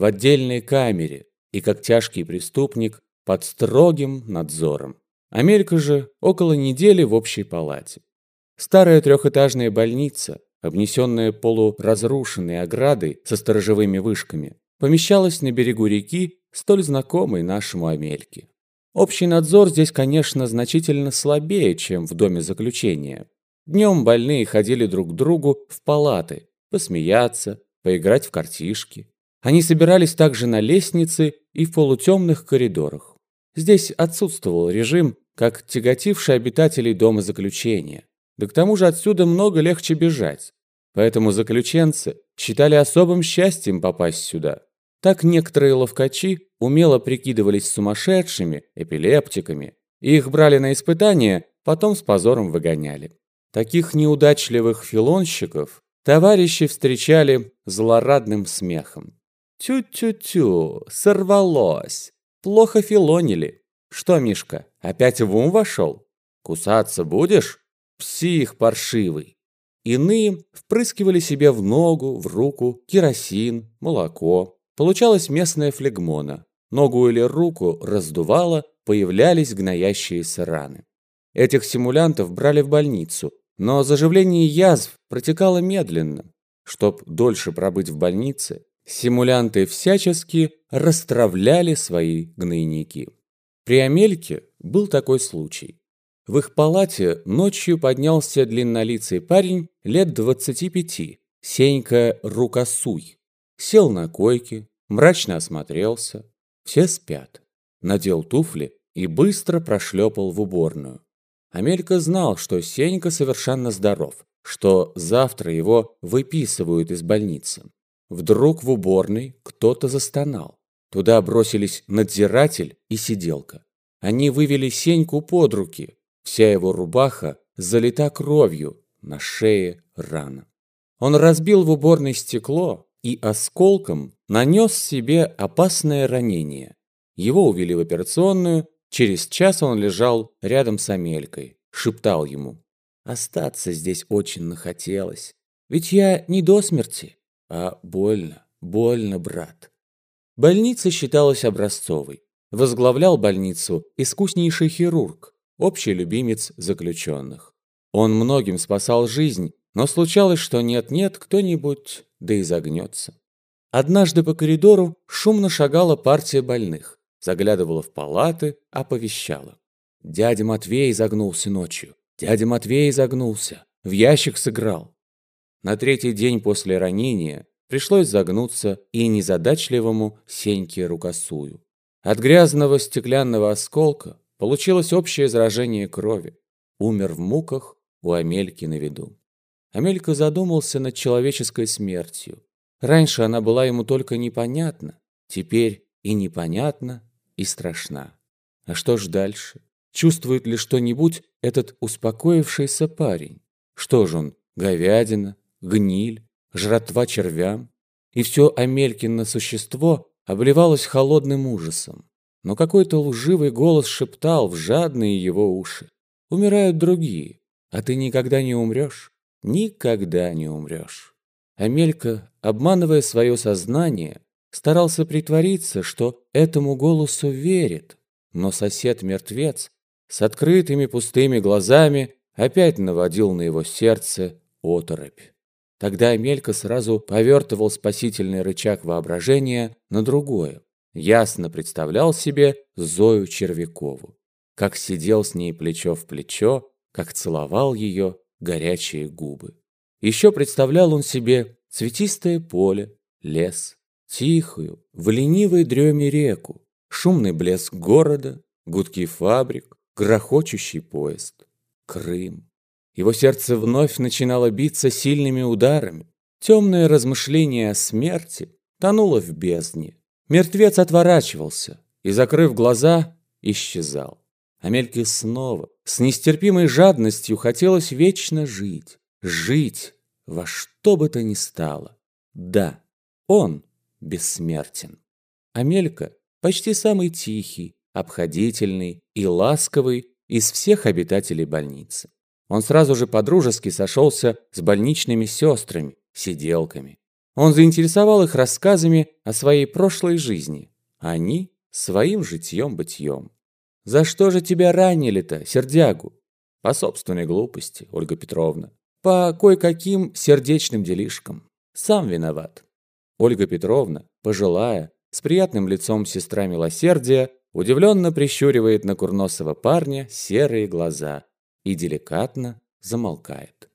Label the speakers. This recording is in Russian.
Speaker 1: в отдельной камере и как тяжкий преступник под строгим надзором. Амелька же около недели в общей палате. Старая трехэтажная больница, обнесенная полуразрушенной оградой со сторожевыми вышками, помещалась на берегу реки, столь знакомой нашему Амельке. Общий надзор здесь, конечно, значительно слабее, чем в доме заключения. Днем больные ходили друг к другу в палаты, посмеяться, поиграть в картишки. Они собирались также на лестнице и в полутемных коридорах. Здесь отсутствовал режим, как тяготивший обитателей дома заключения. Да к тому же отсюда много легче бежать. Поэтому заключенцы считали особым счастьем попасть сюда. Так некоторые ловкачи умело прикидывались сумасшедшими, эпилептиками. И их брали на испытания, потом с позором выгоняли. Таких неудачливых филонщиков товарищи встречали злорадным смехом. Тю-тю-тю, сорвалось. Плохо филонили. Что, Мишка, опять в ум вошел? Кусаться будешь? Псих паршивый. Иные впрыскивали себе в ногу, в руку керосин, молоко. Получалась местная флегмона. Ногу или руку раздувало, появлялись гноящиеся раны. Этих симулянтов брали в больницу, но заживление язв протекало медленно. Чтоб дольше пробыть в больнице, симулянты всячески расстравляли свои гнойники. При Амельке был такой случай. В их палате ночью поднялся длиннолицый парень лет 25, Сенька Рукосуй. Сел на койке, мрачно осмотрелся. Все спят. Надел туфли и быстро прошлепал в уборную. Амелька знал, что Сенька совершенно здоров, что завтра его выписывают из больницы. Вдруг в уборной кто-то застонал. Туда бросились надзиратель и сиделка. Они вывели Сеньку под руки. Вся его рубаха залита кровью, на шее рана. Он разбил в уборной стекло и осколком нанес себе опасное ранение. Его увели в операционную, Через час он лежал рядом с Амелькой, шептал ему. «Остаться здесь очень нахотелось. Ведь я не до смерти, а больно, больно, брат». Больница считалась образцовой. Возглавлял больницу искуснейший хирург, общий любимец заключенных. Он многим спасал жизнь, но случалось, что нет-нет, кто-нибудь да и загнется. Однажды по коридору шумно шагала партия больных заглядывала в палаты, оповещала. Дядя Матвей загнулся ночью. Дядя Матвей загнулся. В ящик сыграл. На третий день после ранения пришлось загнуться и незадачливому Сеньке Рукосую. От грязного стеклянного осколка получилось общее заражение крови. Умер в муках у Амельки на виду. Амелька задумался над человеческой смертью. Раньше она была ему только непонятна, теперь и непонятна, и страшна. А что ж дальше? Чувствует ли что-нибудь этот успокоившийся парень? Что ж он, говядина, гниль, жратва червям? И все Амелькино существо обливалось холодным ужасом. Но какой-то лживый голос шептал в жадные его уши. Умирают другие, а ты никогда не умрешь. Никогда не умрешь. Амелька, обманывая свое сознание, старался притвориться, что этому голосу верит, но сосед-мертвец с открытыми пустыми глазами опять наводил на его сердце оторопь. Тогда Амелька сразу повертывал спасительный рычаг воображения на другое. Ясно представлял себе Зою Червякову, как сидел с ней плечо в плечо, как целовал ее горячие губы. Еще представлял он себе цветистое поле, лес, Тихую, в ленивой дреме реку, шумный блеск города, гудки фабрик, грохочущий поезд. Крым. Его сердце вновь начинало биться сильными ударами. Темное размышление о смерти тонуло в бездне. Мертвец отворачивался и, закрыв глаза, исчезал. Амельке снова, с нестерпимой жадностью, хотелось вечно жить. Жить во что бы то ни стало. Да, он бессмертен. Амелька почти самый тихий, обходительный и ласковый из всех обитателей больницы. Он сразу же подружески сошелся с больничными сестрами, сиделками. Он заинтересовал их рассказами о своей прошлой жизни. Они – своим житьем-бытьем. «За что же тебя ранили-то, сердягу?» «По собственной глупости, Ольга Петровна. По кое-каким сердечным делишкам. Сам виноват». Ольга Петровна, пожилая, с приятным лицом сестра милосердия, удивленно прищуривает на курносого парня серые глаза и деликатно замолкает.